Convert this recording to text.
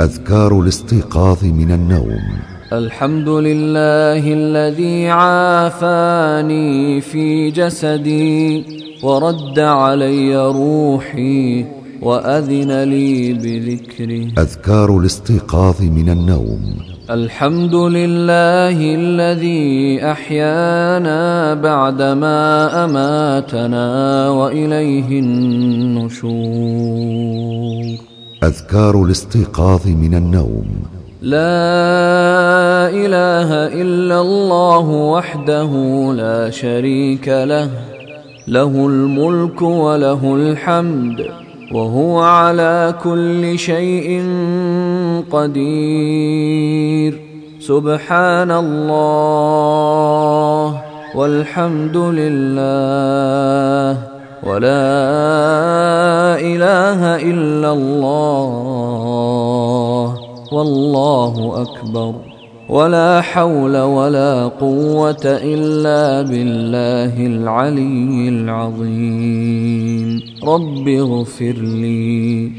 أذكار الاستيقاظ من النوم. الحمد لله الذي عافاني في جسدي ورد علي روحي وأذن لي بذكره أذكار الاستيقاظ من النوم. الحمد لله الذي أحيانا بعدما أماتنا وإليه النشور. أذكار الاستيقاظ من النوم. لا إله إلا الله وحده لا شريك له. له الملك وله الحمد وهو على كل شيء قدير. سبحان الله والحمد لله ولا إلا الله. والله أكبر. ولا حول ولا قوة إلا بالله العلي العظيم. رب اغفر لي.